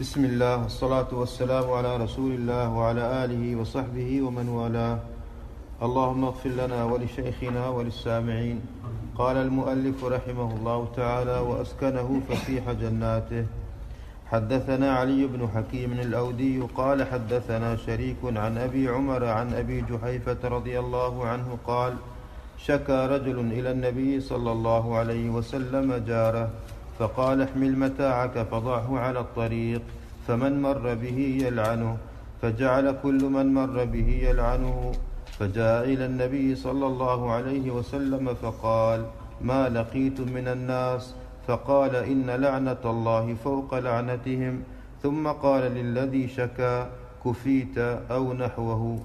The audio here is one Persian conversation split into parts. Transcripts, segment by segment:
بسم الله والصلاة والسلام على رسول الله وعلى آله وصحبه ومن والاه. اللهم اغفر لنا ولشيخنا وللسامعين. قال المؤلف رحمه الله تعالى وأسكنه فسيح جناته. حدثنا علي بن حكيم الأودي قال حدثنا شريك عن أبي عمر عن أبي جحيفة رضي الله عنه قال شكى رجل إلى النبي صلى الله عليه وسلم جاره. فقال احمل متاعك فضعه على الطريق فمن مر به يلعنه. فجعل كل من مر به يلعنه. فجاء إلى النبي صلى الله عليه وسلم فقال ما لقيت من الناس؟ فقال إن لعنة الله فوق لعنتهم. ثم قال للذي شكا كفيت أو نحوه.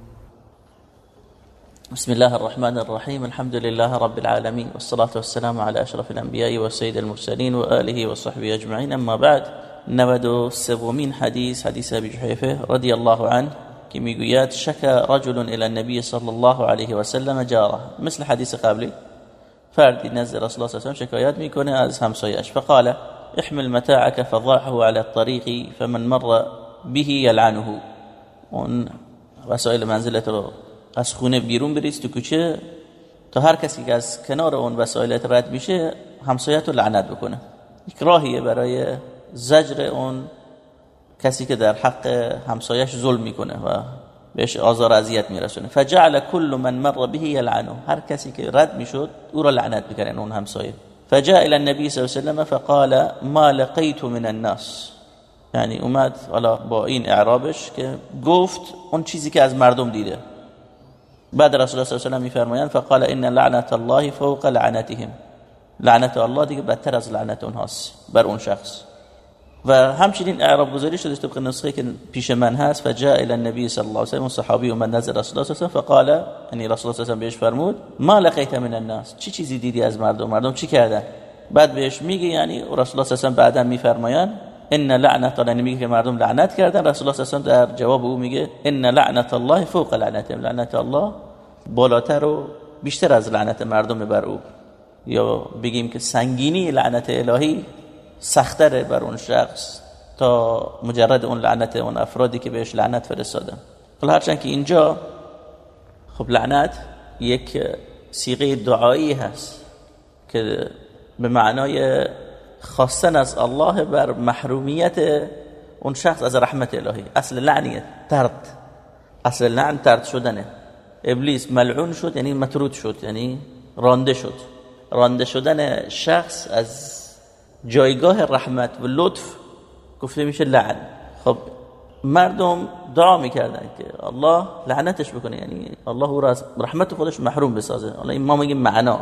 بسم الله الرحمن الرحيم الحمد لله رب العالمين والصلاة والسلام على أشرف الأنبياء والسيد المرسلين وآله وصحبه أجمعين أما بعد نود سومين حديث حديث أبي جحيفة رضي الله عنه که میگوید شکا رجل إلى النبي صلى الله عليه وسلم جاره مثل حدیث قبلی فردی نزد رسول الله صلی الله عليه شکایت میکنه از همسایش فقال احمل متاعك فضعه على الطريق فمن مر به يلعنه اون وسایل منزلت رو از خونه بیرون بریز تو کوچه تا هر کسی که از کنار اون وسایلت رد میشه همسایت رو لعنت بکنه. یک راهیه برای زجر اون کسی که در حق همسایش ظلم می‌کنه و بهش آزار اذیت میرسونه. فجعل كل من مر به يلعنه هر کسی که رد می‌شد او را لعنت می‌کنه اون همسایه. فجاء الى النبي صلی الله عليه وسلم فقال ما لقيت من الناس. یعنی اومد حالا با این اعرابش که گفت اون چیزی که از مردم دیده. بعد رسول الله صلی الله علیه و میفرمایند فقال إن لعنت الله فوق لعنتهم. لعنت الله دیگه بدتر از لعنت اونهاست بر اون شخص. و همچنین اعراب گذاری شده طبق نسخه که پیش من هست فجاء إلى النبي صلی الله علیه و صحابی اومد نزد رسول الله صلی و فقال یعنی رسول الله صلی و بهش فرمود ما لقیت من الناس؟ چی چیزی دیدی از مردم؟ مردم چی کردن؟ بعد بهش میگه یعنی رسول الله صلی الله علیه و بعدا میفرمایند ان لعنت الله میگه که مردم لعنت کردن رسول الله صلی در جواب او میگه ان لعنت الله فوق لعنتهم لعنت الله بالاتر و بیشتر از لعنت مردم بر او یا بگیم که سنگینی لعنت الهی سختره بر اون شخص تا مجرد اون لعنت اون افرادی که بهش لعنت فرستادن حالا هرچند که اینجا خب لعنت یک سیغه دعایی هست که به معنای خواستن از الله بر محرومیت اون شخص از رحمت الهی. اصل لعنیت ترد. اصل لعن ترد شدنه. ابلیس ملعون شد یعنی مطرود شد یعنی رانده شد. رانده شدن شخص از جایگاه رحمت و لطف گفته میشه لعن. خب مردم دعا می‌کردن که الله لعنتش بکنه. یعنی الله او را از رحمت خودش محروم بسازه. حالا این ما میگیم معنا.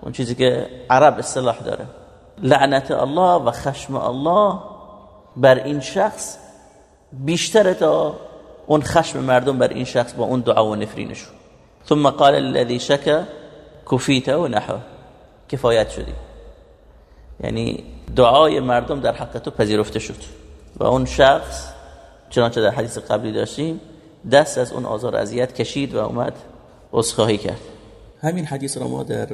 اون چیزی که عرب اصطلاح داره. لعنت الله و خشم الله بر این شخص بیشتر تا اون خشم مردم بر این شخص با اون دعا و نفرینشون. ثم قال الذي شك كفيت و کفایت شدی. یعنی دعای مردم در حق تو پذیرفته شد. و اون شخص چنانچه در حدیث قبلی داشتیم دست از اون آزار اذیت کشید و اومد عذرخواهی کرد. همین حدیث را ما در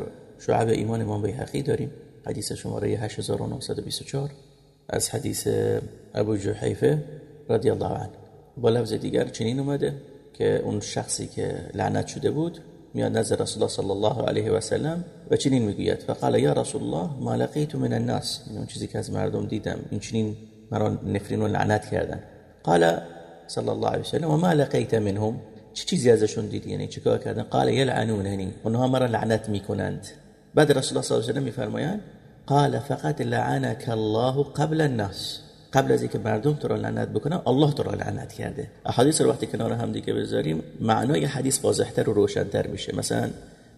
شعب ایمان امام بیهقی داریم. حدیث شماره 8924 از حدیث ابو جحیفه رضی الله عنه. با لفظ دیگر چنین اومده که اون شخصی که لعنت شده بود میاد نزد رسول الله صلی الله علیه و سلم و چنین می‌گوید. فقال یا رسول الله ما لقیت من الناس. این اون چیزی که از مردم دیدم این چنین مرا نفرین و لعنت کردن. قال صلی الله علیه و سلم و ما لقیت منهم؟ چه چیزی ازشون دیدی؟ یعنی چیکار کردن؟ قال یلعنوننی. اونها مرا لعنت می‌کنند. بعد رسول الله صلی الله علیه و سلم میفرمایند قال فقط لعنك الله قبل الناس. قبل از اینکه مردم تو را لعنت بکنن الله تو را لعنت کرده. احادیث رو وقتی کنار هم دیگه بذاریم معنای حدیث واضحتر و روشنتر میشه. مثلا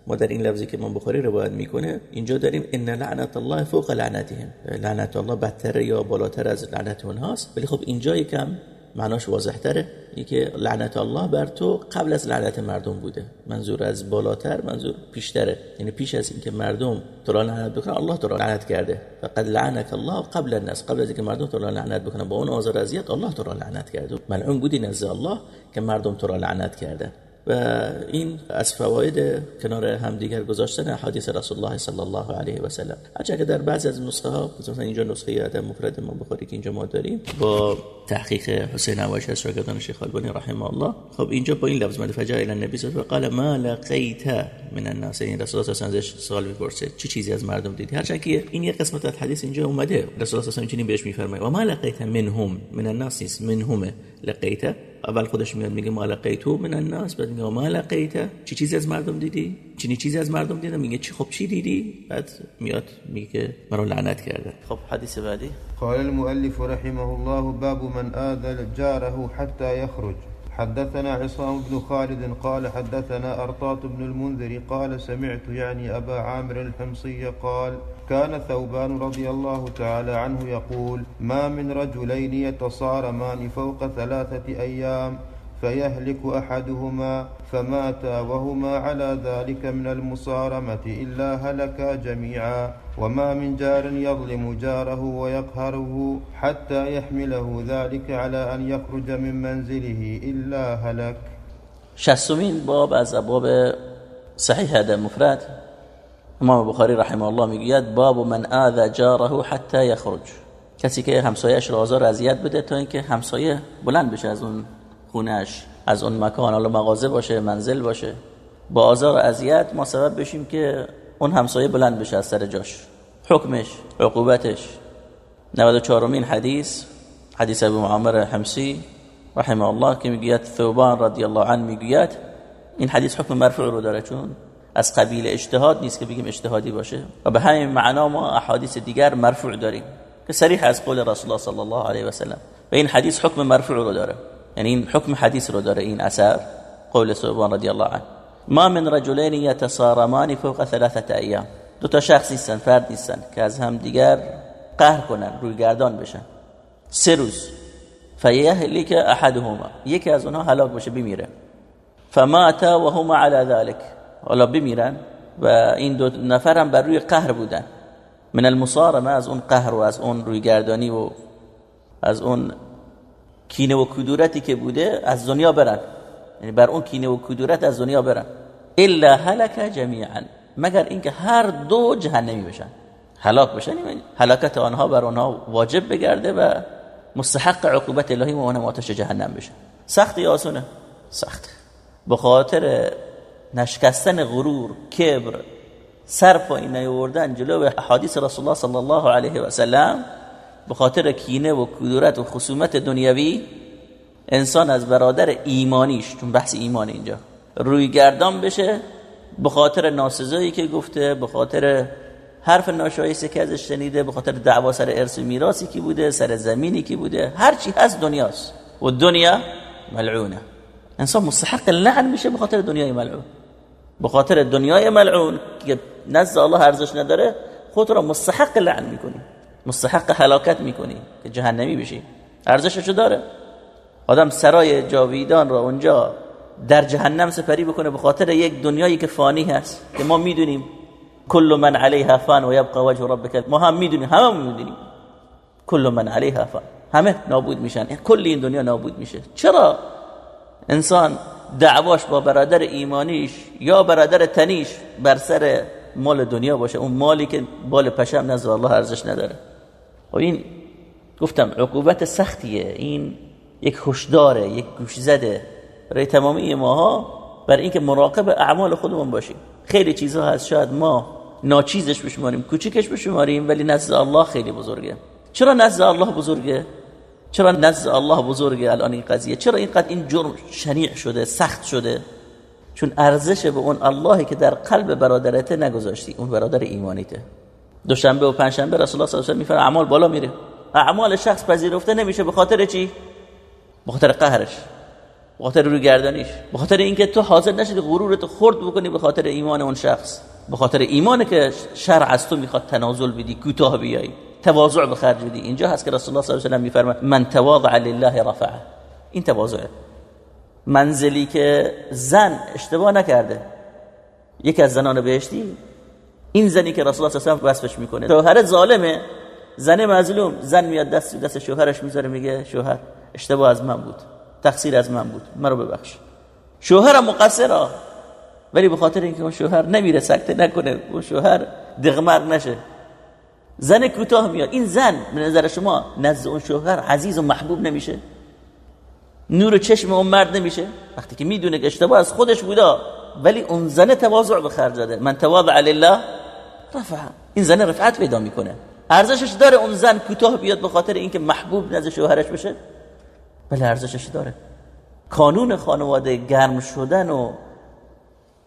ما در این لفظی که من بخاری روایت می‌کنه اینجا داریم ان لعنت الله فوق لعنتهم. لعنت الله بدتر یا بالاتر از لعنت اونهاست. ولی خب اینجا یکم معناش واضح تره که لعنت الله بر تو قبل از لعنت مردم بوده. منظور از بالاتر منظور پیشتره. یعنی پیش از اینکه مردم تو را لعنت بکنن الله تو را لعنت کرده. فقد لعنك الله قبل الناس. قبل از اینکه مردم تو را لعنت بکنن. با اون آزار اذیت الله تو را لعنت کرده. ملعون بودی نزد الله که مردم تو را لعنت کرده و این از فواید کنار همدیگر گذاشتن حدیث رسول الله صلی الله علیه و سلم. هرچند که در بعضی از نسخه ها مثلا اینجا نسخه ادب مفرد ما بخاری که اینجا ما داریم با تحقیق حسین عواشی از شاگردان شیخ البانی رحمه الله خب اینجا با این لفظ مد فجاء الى النبی صلی الله قال ما لقیت من الناس. این رسول الله صلی الله علیه و می‌پرسه چه چیزی از مردم دیدی؟ هرچند که این یک قسمت از حدیث اینجا اومده رسول الله صلی الله علیه و بهش میفرمایه و ما لقیت منهم. من الناس منهم لقیت. اول خودش میاد میگه ما لقیتو من الناس بعد میگه ما لقیت. چی چیزی از مردم دیدی؟ چی چیزی از مردم دیدم؟ میگه چی؟ خب چی دیدی؟ بعد میاد میگه مرا لعنت کرده. خب حدیث بعدی. قال المؤلف رحمه الله باب من آذى جاره حتى يخرج حدثنا عصام بن خالد قال حدثنا أرطاط بن المنذر قال سمعت يعني أبا عامر الحمصي قال كان ثوبان رضي الله تعالى عنه يقول ما من رجلين يتصارمان فوق ثلاثة أيام فيهلك أحدهما فمات وهما على ذلك من المصارمة إلا هلكا جميعا وما من جار يظلم جاره ويقهره حتى يحمله ذلك على أن يخرج من منزله إلا هلك. شستمین باب از ابواب صحیح هذا مفرد. امام بخاری رحمه الله می‌گوید باب من آذى جاره حتى يخرج کسی که همسایه‌اش را آزار اذیت بده تا اینکه همسایه بلند بشه از اون خونش از اون مکان حالا مغازه باشه منزل باشه. با آزار و اذیت ما سبب بشیم که اون همسایه بلند بشه از سر جاش. حکمش عقوبتش. 94 مین حدیث حدیث ابو معمر حمسی رحمه الله که می‌گوید ثوبان رضی الله عنه می‌گوید این حدیث حکم مرفوع رو داره چون از قبیل اجتهاد نیست که بگیم اجتهادی باشه. و به همین معنا ما احادیث دیگر مرفوع داریم که صریح از قول رسول الله صلی الله علیه و سلم. و این حدیث حکم مرفوع رو داره. یعنی این حکم حدیث رو داره این اثر قول ثوبان رضی الله عنه. ما من رجلین یتصارمان فوق ثلاثة ایام دو تا شخص نیستن فرد نیستن که از هم دیگر قهر کنن روی گردان بشن. سه روز. فیهلک احدهما. یکی از اونها هلاک بشه بمیره. فمات و هما على ذلك. حالا بمیرن و این دو نفر هم بر روی قهر بودن. من المصارمه از اون قهر و از اون روی گردانی و از اون کینه و کدورتی که بوده از دنیا برن. یعنی بر اون کینه و کدورت از دنیا برن. الا هلك جميعا مگر اینکه هر دو جهنمی بشن. هلاک بشن یعنی هلاکت آنها بر آنها واجب بگرده و مستحق عقوبت الهی و آنها آتش جهنم بشن. سخت یا آسونه؟ سخت به خاطر نشکستن غرور کبر سر پایین نیاوردن جلو احادیث رسول الله صلی الله علیه و سلم به خاطر کینه و کدورت و خصومت دنیوی انسان از برادر ایمانیش چون بحث ایمان اینجا روی گردان بشه به خاطر ناسزایی که گفته به خاطر حرف ناشایسته که ازش شنیده به خاطر دعوا سر ارث و میراثی که بوده سر زمینی که بوده هر چی هست دنیاست. و دنیا ملعونه. انسان مستحق لعن میشه به خاطر دنیای ملعون. به خاطر دنیای ملعون که نزد الله ارزش نداره خود را مستحق لعن می‌کنی مستحق هلاکت می‌کنی که جهنمی بشی. ارزششو داره. آدم سرای جاویدان را اونجا در جهنم سپری بکنه به خاطر یک دنیایی که فانی هست که ما می‌دونیم. کل من علیها فان و یبقى وجه ربک. ما هم می‌دونیم همه می‌دونیم. کل من علیها فان. همه نابود میشن. کل این دنیا نابود میشه. چرا؟ انسان دعواش با برادر ایمانیش یا برادر تنیش بر سر مال دنیا باشه اون مالی که بال پشم نزد الله ارزش نداره. و این گفتم عقوبت سختیه. این یک هشداره یک گوشزده. برای تمامی ماها بر اینکه مراقب اعمال خودمون باشیم. خیلی چیزها هست. شاید ما ناچیزش بشماریم کوچیکش بشماریم ولی نزد الله خیلی بزرگه. چرا نزد الله بزرگه؟ چرا نزد الله بزرگه؟ الان این قضیه. چرا اینقدر این جرم شنیع شده سخت شده؟ چون ارزش به اون اللهی که در قلب برادرته نگذاشتی اون برادر ایمانیته. دوشنبه و پنجشنبه رسول الله صلی الله علیه و آله اعمال بالا میره. اعمال شخص پذیرفته نمیشه به خاطر چی؟ به خاطر قهرش به خاطر روی گردانیش به خاطر اینکه تو حاضر نشدی غرورت خرد بکنی به خاطر ایمان اون شخص. به خاطر ایمانی که شرع از تو می‌خواد تنازل بدی کوتاه بیای تواضع به خرج بدی. اینجا هست که رسول الله صلی الله علیه و میفرمه من تواضع لله رفعه. این تواضعه. منزلی که زن اشتباه نکرده. یکی از زنان بهشتی. این زنی که رسول الله صلی الله علیه و وصفش می‌کنه. شوهر ظالمه. زن مظلوم زن میاد دست دست شوهرش می‌ذاره میگه شوهر اشتباه از من بود. تقصیر از من بود. مرا ببخش. شوهر مقصره ولی به خاطر اینکه اون شوهر نمیره سکته نکنه اون شوهر دغمر نشه. زن کوتاه میاد. این زن به نظر شما نزد اون شوهر عزیز و محبوب نمیشه؟ نور چشم اون مرد نمیشه؟ وقتی که می‌دونه که اشتباه از خودش بودا ولی اون زن تواضع به خرج داده من تواضع لله رفع این زن رفعت پیدا می‌کنه. ارزشش داره اون زن کوتاه بیاد به خاطر اینکه محبوب نزد شوهرش بشه؟ بله ارزشش داره. کانون خانواده گرم شدن و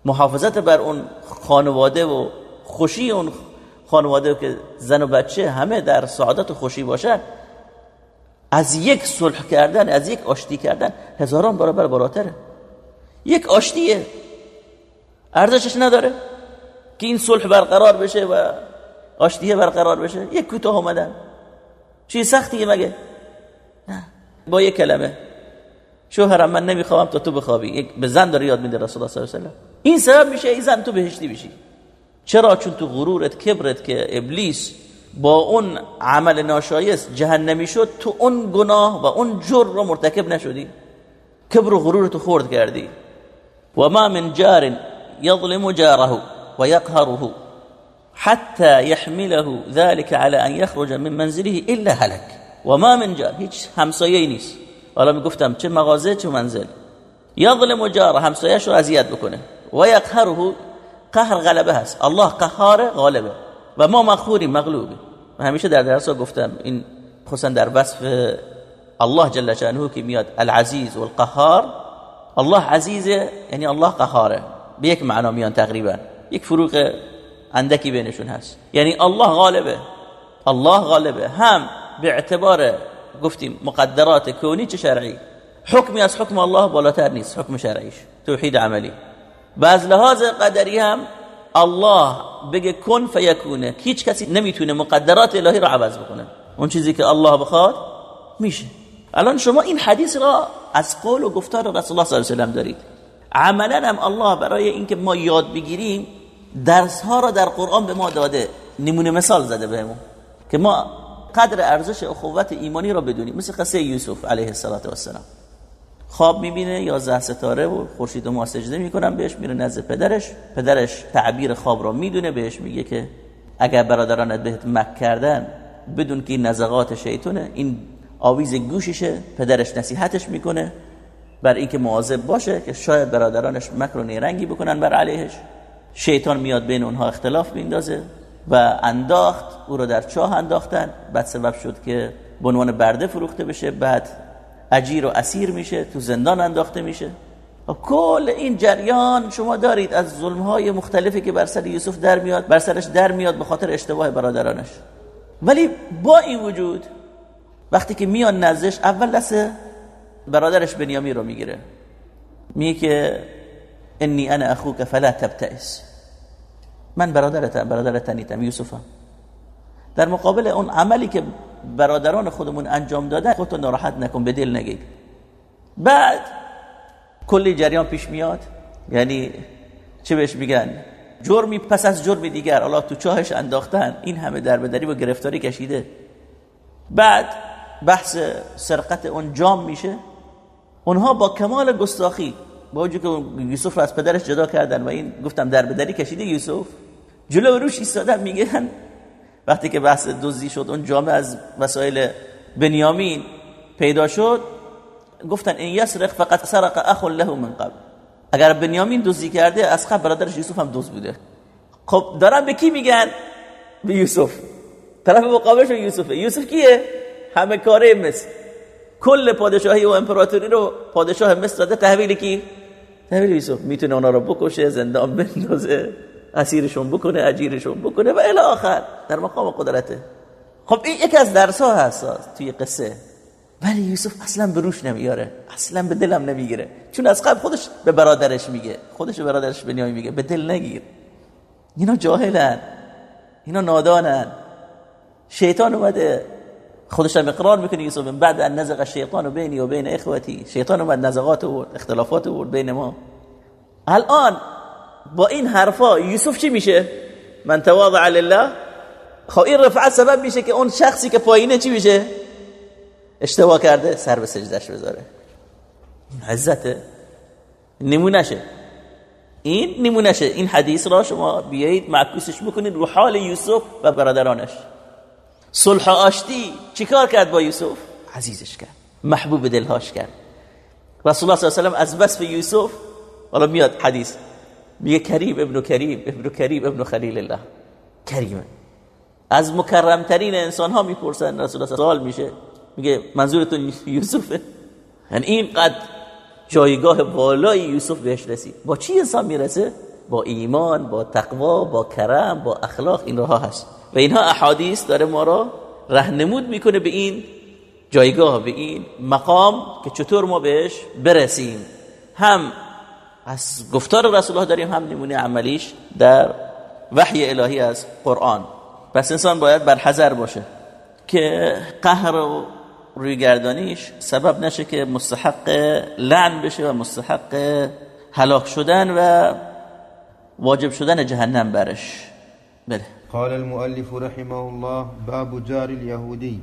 محافظت بر اون خانواده و خوشی اون خانواده که زن و بچه همه در سعادت و خوشی باشن از یک صلح کردن از یک آشتی کردن هزاران برابر بالاتره. یک آشتیه. ارزشش نداره که این صلح برقرار بشه و آشتیه برقرار بشه. یک کوتاه اومدن. چی سختیه مگه؟ نه. با یک کلمه. شوهرم من نمی‌خوام تا تو بخوابی. یک به زن داره یاد میده رسول الله صلی الله علیه و این سبب میشه ای زن تو بهشتی بشی. چرا؟ چون تو غرورت کبرت که ابلیس با اون عمل ناشایست جهنمی شد تو اون گناه و اون جر رو مرتکب نشدی. کبر و غرورت خورد کردی. و ما من جار يظلم جاره ويقهره حتى يحمله ذلك على أن يخرج من منزله إلا هلك وما من جار هیچ همسایه‌ای نیست. حالا می‌گفتم چه مغازه چه منزل. یظلم جاره همسایه‌اش رو اذیت بکنه. و یقهره قهر غلبه هست. الله قهار غالبه. و ما مخوری مغلوبه و همیشه در درس گفتم این خصوصا در وصف الله جل شانه که میاد العزیز والقهار الله عزیزه یعنی الله قهاره. به یک معنا میان تقریبا. یک فروق اندکی بینشون هست. یعنی الله غالبه. الله غالبه. هم به اعتبار گفتیم مقدرات کونی چه شرعی؟ حکمی از حکم الله بالاتر نیست. حکم شرعیش. توحید عملی. بعض لحاظ قدری هم الله بگه کن فیکونه. هیچ کسی نمی‌تونه مقدرات الهی رو عوض بکنه. اون چیزی که الله بخواد میشه. الان شما این حدیث را از قول و گفتار رسول الله صلی الله علیه و دارید. عملا هم الله برای اینکه ما یاد بگیریم درس ها را در قرآن به ما داده. نمونه مثال زده بهمون. که ما قدر ارزش اخوت ایمانی را بدونیم. مثل قصه یوسف علیه السلام خواب می‌بینه یا زه ستاره و خورشید و ما سجده می‌کنن بهش میره نزد پدرش. پدرش تعبیر خواب را می‌دونه بهش میگه که اگر برادرانت بهت مک کردن بدون که این نزغات شیطونه این آویز گوششه پدرش نصیحتش می‌کنه. بر اینکه مواظب باشه که شاید برادرانش مکر و نیرنگی بکنن بر علیهش. شیطان میاد بین اونها اختلاف بیندازه و انداخت او رو در چاه انداختن. بعد سبب شد که به عنوان برده فروخته بشه. بعد اجیر و اسیر میشه تو زندان انداخته میشه. و کل این جریان شما دارید از ظلم های مختلفی که بر سر یوسف در میاد بر سرش در میاد به خاطر اشتباه برادرانش. ولی با این وجود وقتی که میان نزدش اول دست برادرش بنیامی رو می‌گیره. میگه که انی انا اخوک فلا تبتئس. من برادرتم برادرت نیتم یوسفم. در مقابل اون عملی که برادران خودمون انجام دادن خودتو ناراحت نکن به دل نگیر. بعد کلی جریان پیش میاد. یعنی چه بهش میگن؟ جرمی پس از جرمی دیگر الله تو چاهش انداختن. این همه دربدری و گرفتاری کشیده. بعد بحث سرقت اون جام میشه. اونها با کمال گستاخی با وجود که یوسف رو از پدرش جدا کردن و این گفتم در بدری کشیده یوسف جلو روش ایستادن میگن وقتی که بحث دزدی شد اون جامعه از وسایل بنیامین پیدا شد گفتن این یسرق فقط سرق اخ له من قبل. اگر بنیامین دزدی کرده از قبل برادرش یوسف هم دزد بوده. خب دارن به کی میگن؟ به یوسف. طرف مقابلش یوسف یوسف کیه؟ همه کاره مصر. کل پادشاهی و امپراتوری رو پادشاه مصر داده تحویل کی؟ تحویل یوسف. می‌تونه اونا رو بکشه زندان بندازه. اسیرشون بکنه اجیرشون بکنه و الی آخر در مقام قدرته. خب این یکی از درس ها هست توی قصه. ولی یوسف اصلا به روش نمیاره اصلا به دلم نمی‌گیره. چون از قبل خودش به برادرش میگه. خودش به برادرش بنیامی میگه. به دل نگیر. اینا جاهلن. اینا نادانن. شیطان اومده. خودش هم اقرار می‌کنه یوسف بعد ان نزغ الشیطان بینی و بین اخوتی. شیطان اومد نزغات و اختلافات و بین ما. الان با این حرفا یوسف چی میشه؟ من تواضع لله. خب این رفعت سبب میشه که اون شخصی که پایینه چی میشه؟ اشتباه کرده سر به سجدش بذاره. عزته. نمونشه این نمونشه این حدیث را شما بیایید معکوسش بکنید رو حال یوسف و برادرانش. صلح آشتی چیکار کرد با یوسف؟ عزیزش کرد. محبوب دلهاش کرد. رسول الله صلی الله علیه و از وصف یوسف حالا میاد حدیث. میگه کریم ابن کریم ابن کریم ابن خلیل الله کریمه. از مکرمترین انسان ها می‌پرسن رسول الله سوال میشه. میگه منظورتون یوسفه؟ یعنی اینقدر جایگاه بالای یوسف بهش رسید. با چی انسان می‌رسه؟ با ایمان با تقوا با کرم با اخلاق. این راه هست. و اینها احادیث داره ما را رهنمود می‌کنه به این جایگاه به این مقام که چطور ما بهش برسیم. هم از گفتار رسول الله داریم هم نمونه عملیش در وحی الهی از قرآن. پس انسان باید بر حذر باشه که قهر و رویگردانیش سبب نشه که مستحق لعن بشه و مستحق هلاک شدن و واجب شدن جهنم برش. بله. قال المؤلف رحمه الله باب جار اليهودي.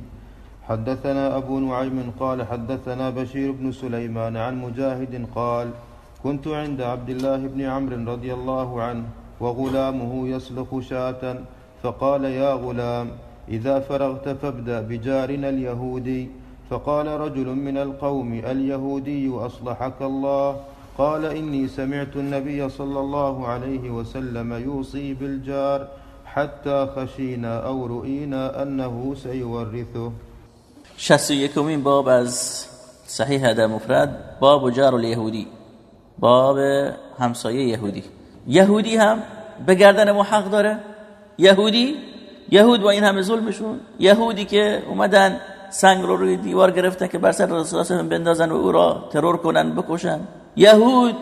حدثنا أبو نعيم قال حدثنا بشير بن سليمان عن مجاهد قال كنت عند عبد الله بن عمرو رضي الله عنه وغلامه يسلخ شاة فقال يا غلام إذا فرغت فابدأ بجارنا اليهودي. فقال رجل من القوم اليهودي أصلحك الله؟ قال إني سمعت النبي صلى الله عليه وسلم يوصي بالجار حتى خشينا أو رؤينا أنه سيورثه. شست یکمین باب از صحیح در مفرد باب جار الیهودی باب همسایه یهودی. یهودی هم به گردن ما حق داره. یهودی یهود با این همه ظلمشون. یهودی که اومدن سنگ رو روی دیوار گرفتن که بر سر رسول الله بندازن و او را ترور کنن بکشن. یهود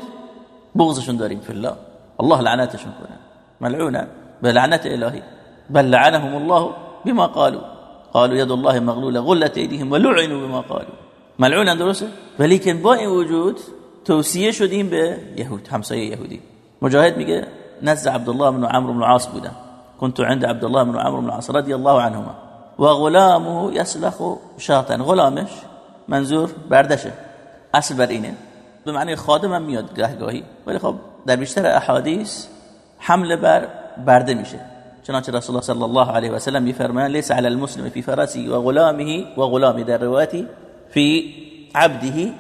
بغضشون داریم فی الله الله لعنتشون کنه. ملعونا به لعنت الهی. بل لعنهم الله بما قالوا. قالوا يد الله مغلوله غلت ايديهم ولعنوا بما قالوا. ملعونا درسته؟ ولیکن با وجود توصیه شدیم به یهود همسایه یهودی. مجاهد میگه نزد عبدالله بن عمرو بن العاص بودم. كنت عند عبد الله بن عمرو بن العاص رضي الله عنهما. وغلامه يسلخ شاطا غلامش منظور بردشه. اصل بر اینه. به معنی خادم هم میاد گهگاهی. ولی خب در بیشتر احادیث حمله بر برده میشه. چنانچه رسول الله صلی الله علیه و سلم میفرمایند لیس علی المسلم فی فرسی و غلامه و غلام در روایتی فی عبده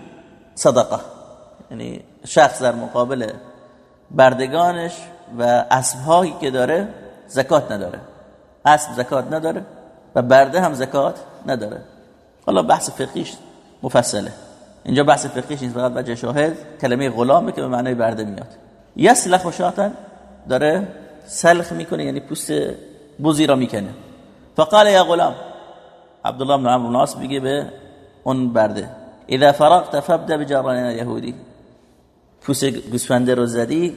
صدقه. یعنی شخص در مقابل بردگانش و اسبهایی که داره زکات نداره. اسب زکات نداره و برده هم زکات نداره. حالا بحث فقیش مفصله. اینجا بحث فقیش نیست فقط وجه شاهد کلمه غلامه که به معنای برده میاد. یسلخ و شاتن داره سلخ می‌کنه یعنی پوست بوزی را می‌کنه. فقال یا غلام عبدالله بن عمرو ناس میگه به اون برده اذا فرغت فابدا بجران یهودی. پوست گوسفنده رو زدی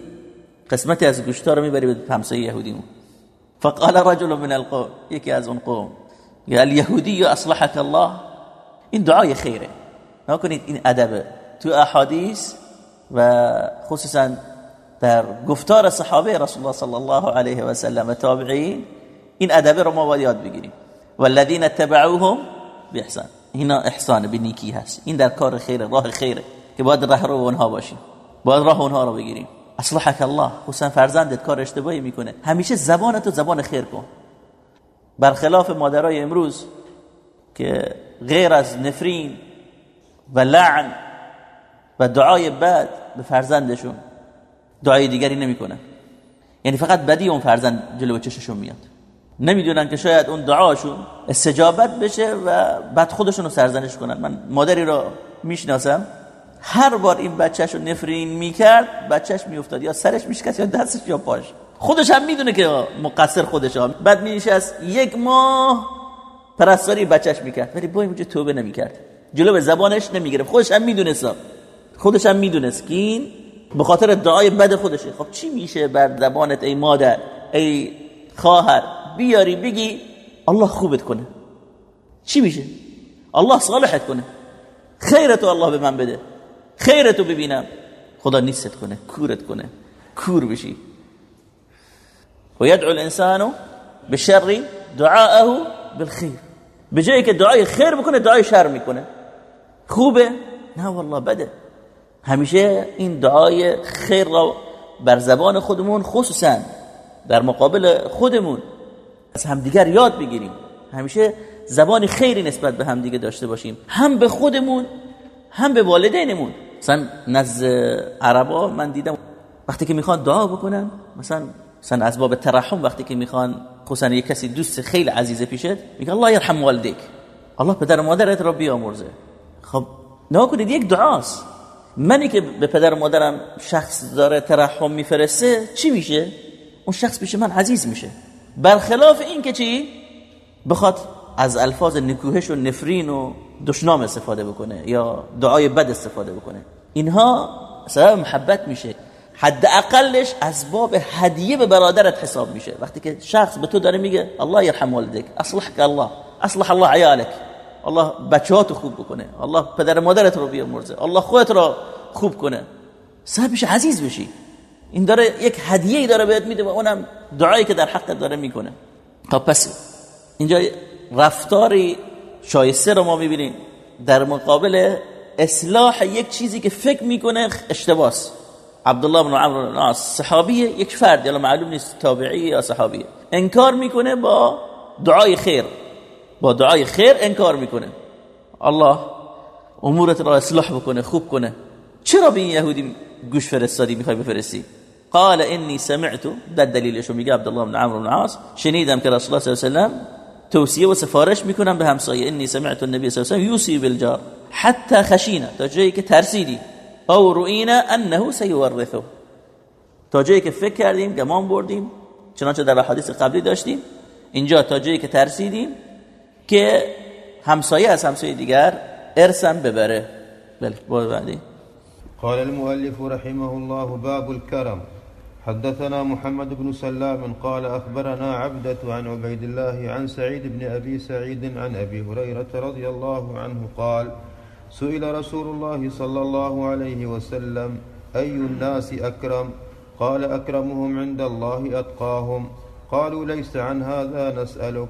قسمتی از گوشتا رو می‌بری به همسایه یهودی فقال رجل من القوم یکی از اون قوم. یا الیهودی اصلحك الله؟ این دعای خیره. نکنید این ادبه تو احادیث و خصوصا در گفتار صحابه رسول الله صلی الله علیه و سلم تابعین این ادبه رو ما باید یاد بگیریم. والذین اتبعوهم باحسان اینا احسان به نیکی هست. این در کار خیره راه خیره که باید راه رو اونها باشیم. باید راه اونها رو بگیریم. اصلحك الله حسین فرزندت کار اشتباهی می‌کنه. همیشه زبانتو زبان خیر کن. برخلاف مادرای امروز که غیر از نفرین و لعن و دعای بد به فرزندشون دعای دیگری نمی‌کنن یعنی فقط بدی اون فرزند جلو چششون میاد. نمی‌دونن که شاید اون دعاشون استجابت بشه و بعد خودشون رو سرزنش کنن. من مادری رو می‌شناسم. هر بار این بچهش رو نفرین می‌کرد بچهش میافتاد یا سرش میشکست یا دستش یا پاش. خودش هم می‌دونه که مقصر خودش هم بعد از یک ماه پرستاری بچهش می‌کرد. ولی با اینجا توبه نمی‌کرد. جلو به زبانش نمی‌گرفت. خودش هم می‌دونست. خودش هم می‌دونست که این به خاطر دعای بد خودشه. خب چی میشه بر زبانت ای مادر ای خواهر؟ بیاری بگی الله خوبت کنه. چی میشه؟ الله صالحت کنه. خیرتو الله به من بده. خیرتو ببینم. خدا نیست کنه کورت کنه کور بشی. و یدعو الانسان بشر دعاءه بالخیر به جایی که دعای خیر بکنه دعای شر می‌کنه. خوبه؟ نه والله بده. همیشه این دعای خیر را بر زبان خودمون خصوصا در مقابل خودمون از همدیگر یاد بگیریم. همیشه زبان خیری نسبت به همدیگه داشته باشیم. هم به خودمون هم به والدینمون. مثلا نزد عربا من دیدم وقتی که می‌خوان دعا بکنن مثلا مثلا از باب ترحم وقتی که می‌خوان خصوصا یک کسی دوست خیلی عزیز پیشت میگه الله یرحم والدیک الله پدر و مادرت را بیامرزه خب نه کنید یک دعاست. منی که به پدر و مادرم شخص داره ترحم میفرسته چی میشه؟ اون شخص پیش من عزیز میشه. برخلاف این که چی؟ بخواد از الفاظ نکوهش و نفرین و دشنام استفاده بکنه یا دعای بد استفاده بکنه. اینها سبب محبت میشه. حد اقلش از باب هدیه به برادرت حساب میشه. وقتی که شخص به تو داره میگه الله یرحم والدک اصلحك الله اصلح الله عیالک. الله بچهاتو خوب بکنه. الله پدر مادرت رو بیامرزه. الله خودت رو خوب کنه. سببش عزیز بشی. این داره یک هدیه داره بهت میده و اونم دعایی که در حقت داره می‌کنه. تا پس. اینجا رفتاری شایسته رو ما می‌بینیم. در مقابل اصلاح یک چیزی که فکر می‌کنه اشتباس عبدالله بن عمرو بن العاص صحابیه یک فرد یلا معلوم نیست تابعی یا صحابیه انکار می‌کنه با دعای خیر. با دعای خیر انکار می‌کنه. الله امورت را اصلاح بکنه خوب کنه. چرا به این یهودی گوش فرستادی می‌خوای بفرستی؟ قال انی سمعت. در دلیلش میگه عبدالله بن عمرو بن العاص. شنیدم که رسول الله صلی الله علیه و توصیه و سفارش می‌کنم به همسایه انی سمعت النبی صلی الله علیه و یوصی بالجار حتی خشینا تا جایی که ترسیدی. او رؤینا انه سیورثه. تا جایی که فکر کردیم گمان بردیم چنانچه در حدیث قبلی داشتیم. اینجا تا جایی که ترسیدیم که همسایه از همسایه دیگر ارسم ببره. بله بعدی. قال المؤلف رحمه الله باب الكرم. حدثنا محمد بن سلام قال أخبرنا عبدة عن عبيد الله عن سعيد بن أبي سعيد عن أبي هريرة رضي الله عنه قال سئل رسول الله صلى الله عليه وسلم أي الناس أكرم؟ قال أكرمهم عند الله أتقاهم. قالوا ليس عن هذا نسألك.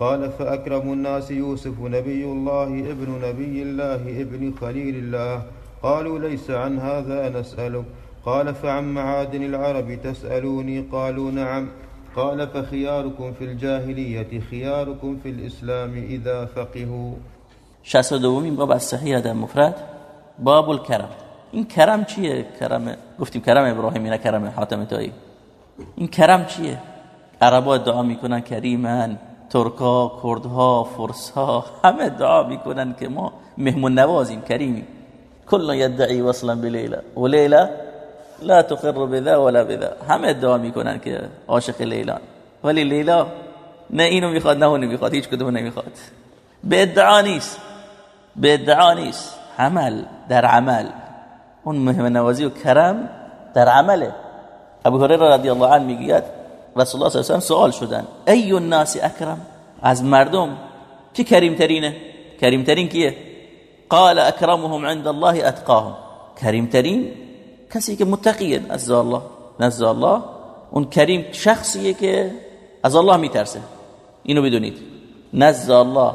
قال فأكرم الناس يوسف نبي الله ابن نبي الله ابن خليل الله. قالوا ليس عن هذا نسألك. قال فعن معادن العرب تسألوني قالوا نعم. قال فخياركم في الجاهلية خياركم في الإسلام إذا فقهوا. شست دومین باب از صحیح مفرد. باب الکرم. این کرم چیه؟ کرم گفتیم کرم ابراهیمی نه کرم حاتم تایی این کرم چیه؟ عربا دعا می‌کنن کریمن ترکا کردها فرسها همه دعا می‌کنن که ما مهمون نوازیم کریمی کل یدعی وصلا بلیلا. و لا تقر بذا ولا بذا. همه دعا می‌کنن که عاشق لیلان ولی لیلا نه اینو می‌خواد نه اونو می‌خواد هیچ کدوم نمی‌خواد. به ادعا نیست. به ادعا نیست. عمل در عمل. اون مهم نوازی و کرم در عمله. ابو هریره رضی الله عنه میگه رسول الله صلی الله علیه و سوال شدن. ای الناس اکرم؟ از مردم. کی کریم ترینه کریم ترین کیه؟ قال اکرمهم عند الله اتقاهم. کریم ترین کسی که متقیه از الله نزد الله. اون کریم شخصیه که از الله میترسه. اینو بدونید. نزد الله.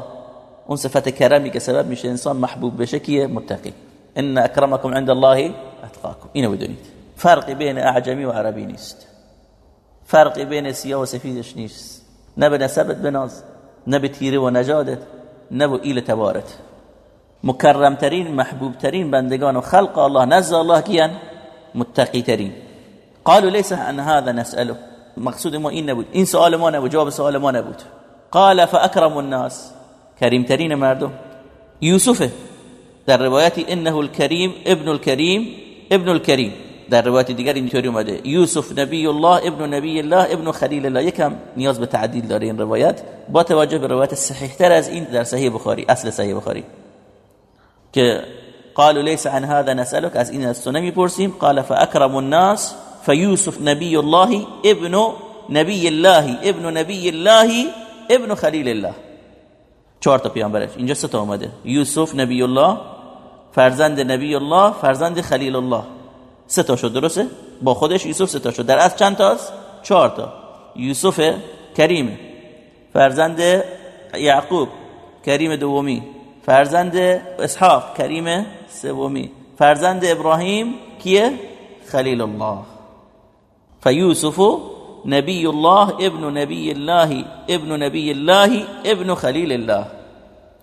اون صفت کرمی که سبب میشه انسان محبوب بشه کیه؟ متقی. ان اکرمکم عند الله اتقاکم. اینو بدونید. فرقی بین اعجمی و عربی نیست. فرقی بین سیاه و سفیدش نیست. نه به نسبت بناز نه به تیره و نجادت نه به ایل تبارت مکرمترین محبوبترین بندگان و خلق الله. نزد الله کیان؟ متقی ترین قالوا ليس عن هذا نسأله. مقصود ما این نبود. این سوال ما نبود. جواب سوال ما نبود. قال فاكرم الناس. کریم ترین مردم. یوسف. در روایتی انه الكریم ابن الكریم ابن الكریم در روایت دیگر اینطوری اومده. یوسف نبی الله ابن نبی الله ابن خلیل الله. یکم نیاز به تعدیل داره این روایت. با توجه به روایت صحیح تر از این در صحیح بخاری اصل صحیح بخاری. که قالوا ليس عن هذا نسألك از این از تو نمی‌پرسیم. قال فاكرم الناس فيوسف نبي الله ابن نبي الله ابن نبي الله ابن خلیل الله. چهار تا پیامبرش. اینجا سه تا اومده. یوسف نبی الله فرزند نبی الله فرزند خلیل الله. سه تا شد درسته؟ با خودش یوسف سه تا شد. در از چند تاست؟ چهار تا. یوسف کریم. فرزند یعقوب. کریم دومی. فرزند اسحاق کریم سومی. فرزند ابراهیم کیه؟ خلیل الله فیوسف نبی الله ابن نبی الله ابن نبی الله ابن خلیل الله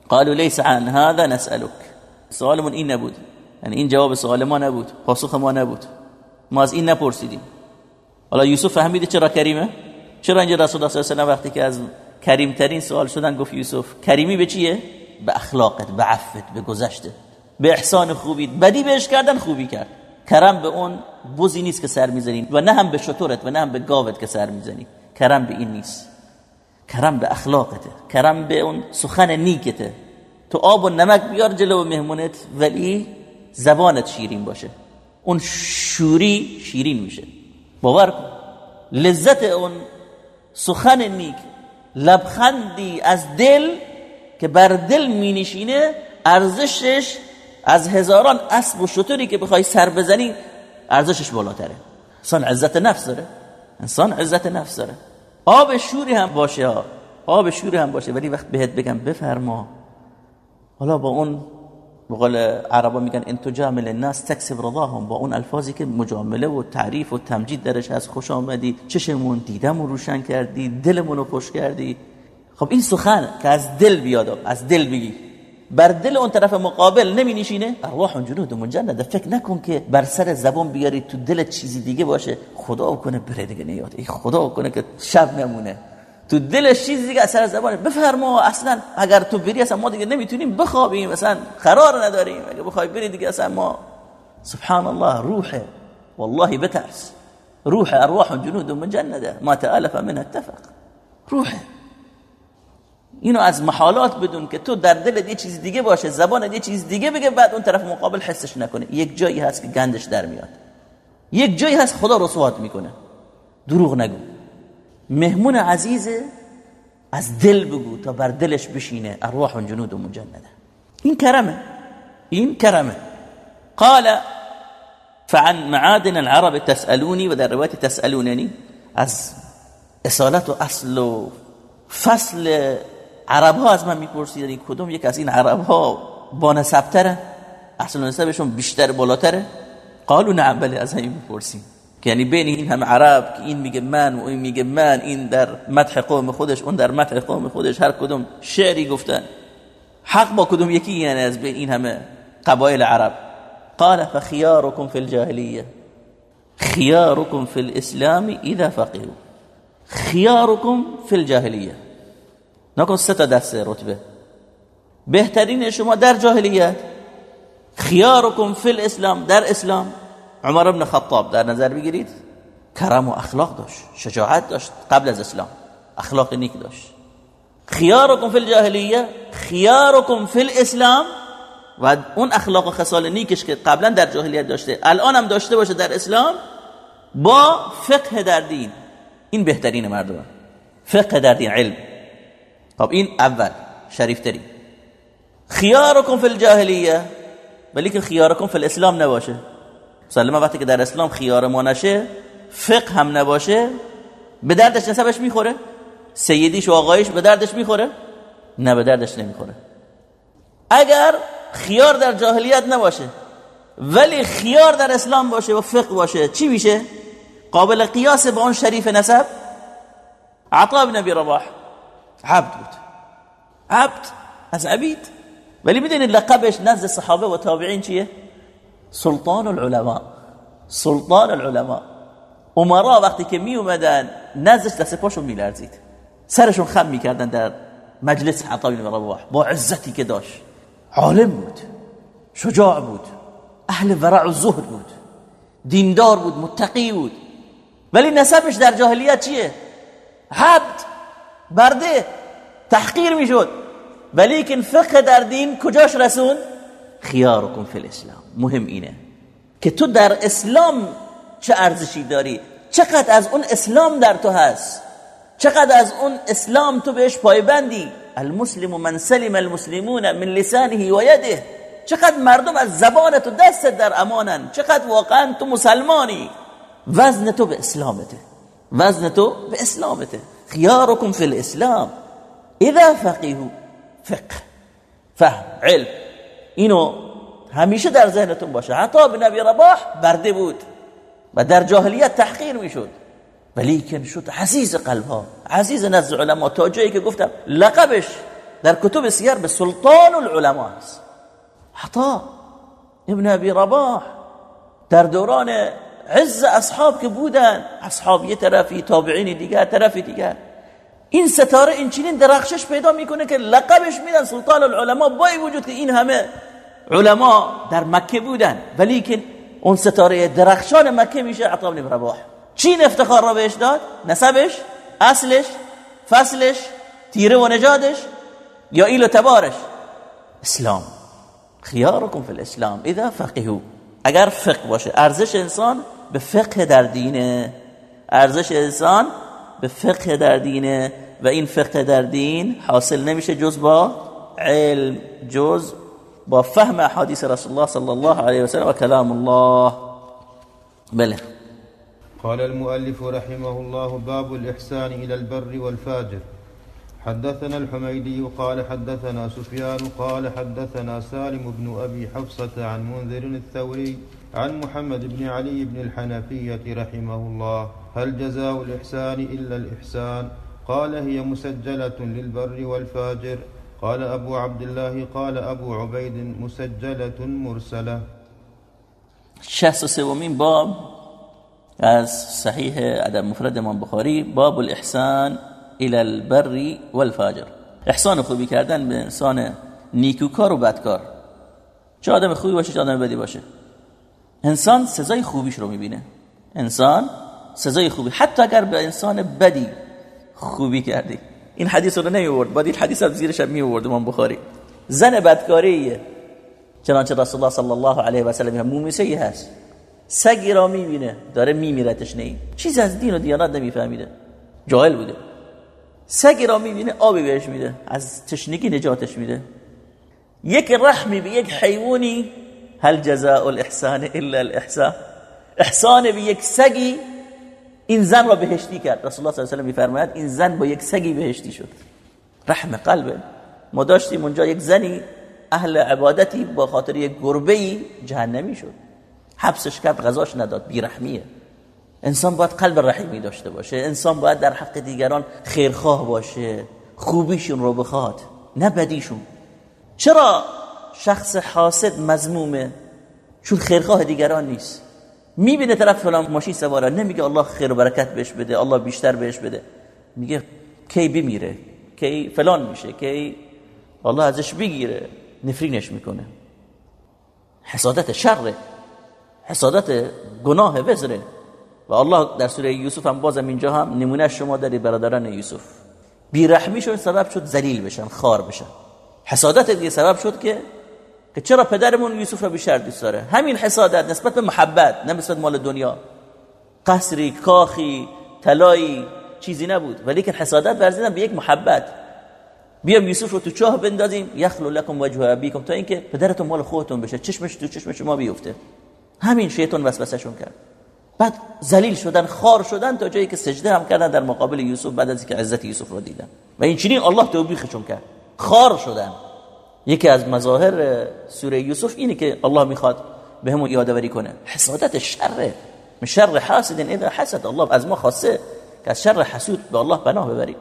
قالوا ليس عن هذا نسألك سوالمون این نبود. یعنی این جواب سوال ما نبود. پاسخ ما نبود. ما از این نپرسیدیم. حالا یوسف فهمیده چرا کریمه؟ چرا اینجا رسول الله صلی الله علیه و وقتی که از کریم ترین سوال شدن گفت یوسف کریمی به چیه؟ به اخلاقت به عفت به گذشته به احسان خوبی بدی بهش کردن خوبی کرد. کرم به اون بوزی نیست که سر می‌زنی و نه هم به شطورت و نه هم به گاوت که سر می‌زنی. کرم به این نیست. کرم به اخلاقته. کرم به اون سخن نیکته. تو آب و نمک بیار جلو مهمونت ولی زبانت شیرین باشه. اون شوری شیرین میشه. باور کن. لذت اون سخن نیک لبخندی از دل که بر دل می نشینه ارزشش از هزاران اسب و شطوری که بخوای سر بزنی ارزشش بالاتره. انسان عزت نفس داره. انسان عزت نفس داره. آب شوری هم باشه ها. آب شوری هم باشه. ولی وقت بهت بگم بفرما. حالا با اون بقول عربا میگن ان تجامل الناس تکسب رضاهم. با اون الفاظی که مجامله و تعریف و تمجید درش از خوش آمدی. چشمون دیدم روشن کردی دلمون رو خوش کردی. خب این سخن که از دل بیاد از دل بگی. بر دل اون طرف مقابل نمی نشینه؟ ارواح جنود مجنده فکر نکن که بر سر زبان بیاری تو دلت چیزی دیگه باشه. خدا کنه بره دیگه نیاد. ای خدا کنه که شب نمونه. تو دلش چیزی دیگه اثر زبان بفرما اصلا اگر تو بری اصلا ما دیگه نمی‌تونیم بخوابیم. اصلا قرار نداریم. اگه بخوای بری دیگه اصلا ما سبحان الله روحه والله بترس. روح ارواح جنود مجنده ما تالف من اتفق. روحه اینو از محالات بدون که تو در دل یه چیز دیگه باشه زبان یه چیز دیگه بگه بعد اون طرف مقابل حسش نکنه. یک جایی هست که گندش در میاد. یک جایی هست خدا رسوات می‌کنه. دروغ نگو. مهمون عزیزه از دل بگو تا بر دلش بشینه. ارواح جنود و مجنده. این کرمه. این کرمه. قال فعن معادن العرب تسألوني و در روایت تسألونني از اصالت و اصل و فصل عرب ها از من میپرسیدن کدوم یک از این عرب ها با نسبتره اصل نسبشون بیشتر بالاتره؟ قالو نعم بله از همین می‌پرسیم. یعنی بین این هم عرب که این میگه من و این میگه من این در مدح قوم خودش اون در مدح قوم خودش هر کدوم شعری گفتن. حق با کدوم یکی یعنی از بین این همه قبایل عرب. قال فخياركم في الجاهليه خياركم في الاسلام اذا فقهوا خياركم في الجاهليه نکن سه تا دسته رتبه. بهترین شما در جاهلیت. خیارکم فی الاسلام در اسلام. عمر بن خطاب در نظر بگیرید. کرم و اخلاق داشت شجاعت داشت قبل از اسلام. اخلاق نیک داشت. خیارکم فی الجاهلیه خیارکم فی الاسلام. و اون اخلاق و خصال نیکش که قبلا در جاهلیت داشته الان هم داشته باشه در اسلام با فقه در دین. این بهترین مردم. فقه در دین علم. خب این اول شریف تری خیارکم فی الجاهلیه. ولی که خیارکم فی الاسلام نباشه. مسلمه وقتی که در اسلام خیار ما نشه فقه هم نباشه به دردش نسبش می‌خوره. سیدیش و آقایش به دردش می‌خوره نه به دردش نمی‌خوره. اگر خیار در جاهلیت نباشه ولی خیار در اسلام باشه و فقه باشه چی میشه؟ قابل قیاس با اون شریف نسب؟ عطا بن ابی رباح. عبد بود. عبد از عبید. ولی می‌دونید لقبش نزد صحابه و تابعین چیه؟ سلطان العلماء. سلطان العلماء. امرا وقتی که می اومدن نزدش دست پاشون میلرزید. سرشون خم می‌کردن در مجلس عطا بن رباح با عزتی که داشت. عالم بود. شجاع بود. اهل ورع و زهد بود. دیندار بود متقی بود. ولی نسبش در جاهلیت چیه؟ عبد. برده تحقیر می‌شد ولیکن فقه در دین کجاش رسون خیارکم فی الاسلام مهم اینه که تو در اسلام چه ارزشی داری چقدر از اون اسلام در تو هست چقدر از اون اسلام تو بهش پایبندی المسلم من سلم المسلمون من لسانه و یده چقدر مردم از زبان تو دست در امانن چقدر واقعا تو مسلمانی وزن تو به اسلامته وزن تو به اسلامته خیارکم فی الاسلام اذا فقیهو فقه فهم علم. اینو همیشه در ذهنتون باشه. حتی به نبی رباح برده بود و در جاهلیت تحقیر می‌شد. ولیکن شد عزیز قلب ها عزیز نزد علما. تا جایی که گفتم لقبش در کتب سیر به سلطان العلماء است. حتی ابن ابی رباح در دوران عز اصحاب که بودن. اصحاب یه طرفی تابعین دیگر طرفی دیگر. این ستاره این چنین درخشش پیدا می‌کنه که لقبش میدن. سلطان العلماء با وجود این همه علما در مکه بودن. ولی که اون ستاره درخشان مکه میشه عطا بن رباح. چین افتخار را بهش داد؟ نسبش اصلش فصلش تیره و نجادش یا ایل و تبارش؟ اسلام. خیارکم فی الاسلام. اذا فقهو. اگر فقه باشه. ارزش انسان به فقه در دینه. ارزش انسان به فقه در دینه و این فقه در دین حاصل نمیشه جز با علم جز با فهم احادیث رسول الله صلی الله علیه و سلم و کلام الله. بله. قال المؤلف رحمه الله باب الإحسان إلى البر والفاجر. حدثنا الحميدي قال حدثنا سفيان قال حدثنا سالم بن أبي حفصة عن منذر الثوري عن محمد بن علي بن الحنفية رحمه الله هل جزاء الإحسان إلا الإحسان؟ قال هي مسجلة للبر والفاجر. قال أبو عبد الله قال أبو عبيد مسجلة مرسلة. شخص سومین باب از صحیح أدب مفرد امام بخاری باب الإحسان إلى البر والفاجر. إحسان خوبی کردن به انسان نیکوکار و بدکار. چه آدم خوبی باشه چه آدم بدی باشه. انسان سزای خوبیش رو می‌بینه. انسان سزای خوبی. حتی اگر به انسان بدی خوبی کردی. این حدیث رو نمی بعد این حدیث رو زیرش می آورد امام بخاری. زن بدکاریه. چنانچه رسول الله صلی الله علیه و سلم مومیسه هست. سگی را می‌بینه. داره میمیرتش نه چیز از دین و دیانت نمیفهمیده. جاهل بوده. سگی را می‌بینه آبی بهش میده. از تشنگی نجاتش میده. یک رحمی به یک حیوانی هل جزاء الاحسان الا الاحسان احسان به یک سگی این زن را بهشتی کرد. رسول الله صلی الله علیه و میفرماید این زن با یک سگی بهشتی شد. رحم قلبه ما داشتیم اونجا یک زنی اهل عبادتی با خاطر یک گربه جهنمی شد. حبسش کرد غذاش نداد بیرحمیه. انسان باید قلب رحیمی داشته باشه. انسان باید در حق دیگران خیرخواه باشه. خوبیشون رو بخواد نه بدیشون. چرا؟ شخص حاسد مزمومه چون خیرخواه دیگران نیست. می‌بینه طرف فلان ماشین سواره نمیگه الله خیر و برکت بهش بده الله بیشتر بهش بده. میگه کی بمیره؟ کی فلان میشه؟ کی الله ازش بگیره؟ نفرینش می‌کنه. حسادت شره. حسادت گناه وزره. و الله در سوره یوسف هم بازم اینجا هم نمونه شما داری برادران یوسف. بیرحمیشون سبب شد ذلیل بشن خار بشن. حسادت دیگه سبب شد که که چرا پدرمون یوسف رو بیشتر دوست داره؟ همین حسادت نسبت به محبت نه نسبت مال دنیا. قصری کاخی طلایی چیزی نبود. ولی که حسادت ورزیدن به یک محبت. بیام یوسف رو تو چاه بندازیم. یخلو لکم وجه ابیکم. تا اینکه پدرتون مال خودتون بشه. چشمش تو چشم شما بیفته. همین شیطان وسوسهشون کرد. بعد ذلیل شدن خار شدن تا جایی که سجده هم کردن در مقابل یوسف بعد از اینکه عزت یوسف رو دیدن. و این چنین الله توبیخشون کرد. خار شدن. یکی از مظاهر سوره یوسف اینه که الله می‌خواد به همون یادآوری کنه. حسادت شره من شر حاسد اذا حسد. الله از ما خواسته که از شر حسود به الله پناه ببریم.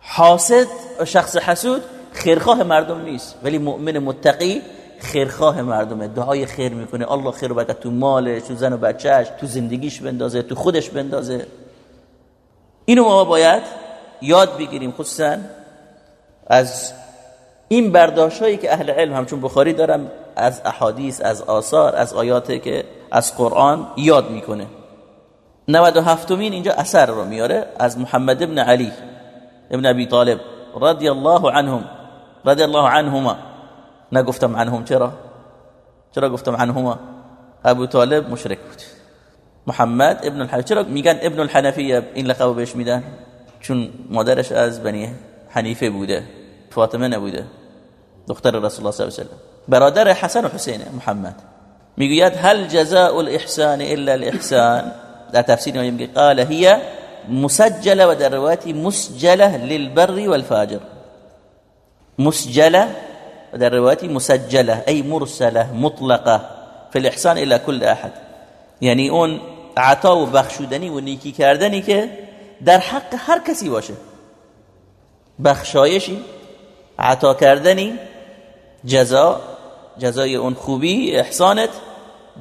حاسد شخص حسود خیرخواه مردم نیست ولی مؤمن متقی خیرخواه مردمه. دعای خیر می‌کنه. الله خیر و تو مالش تو زن و بچهش تو زندگیش بندازه تو خودش بندازه. اینو ما باید یاد بگیریم خصوصا از این برداشت هایی که اهل علم همچون بخاری دارم از احادیث از آثار از آیاتی که از قرآن یاد می‌کنه. 97 مین اینجا اثر رو میاره از محمد ابن علی ابن ابی طالب رضی الله عنهم. رضی الله عنهما. نگفتم عنهم چرا؟ چرا گفتم عنهما؟ ابو طالب مشرک بود. محمد ابن الحنفیه چرا میگن ابن الحنفیه؟ این لقب بهش میدن؟ چون مادرش از بنی حنیفه بوده. فاطمه نبوده دختر رسول الله صلی الله علیه و سلم برادر حسن و حسین محمد. میگوید هل جزاء الاحسان الا الاحسان؟ در تفسیر میگه قال هي مسجله و در روایتی مسجله للبر والفاجر. مسجله و در روایتی مسجله ای مرسله مطلقه فی الاحسان إلى كل احد. یعنی اون عطا و بخشودنی و نیکی کردنی که در حق هر کسی باشه. بخشایشی عطا کردنی جزا جزای اون خوبی احسانت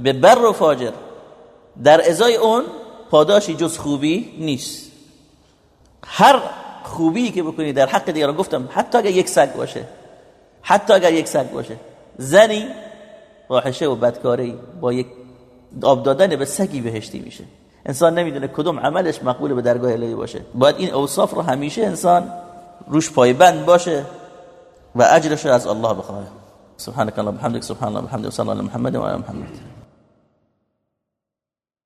به بر و فاجر. در ازای اون پاداشی جز خوبی نیست. هر خوبی که بکنی در حق دیگران گفتم حتی اگر یک سگ باشه حتی اگر یک سگ باشه زنی فاحشه و بدکاری با یک آب دادن به سگی بهشتی میشه. انسان نمی‌دونه کدوم عملش مقبول به درگاه الهی باشه. باید این اوصاف رو همیشه انسان روش پایبند باشه. و اجرش از الله بخواه سبحانك اللهم وبحمدك سبحان الله وبحمده وصلى الله على محمد وعلى محمد.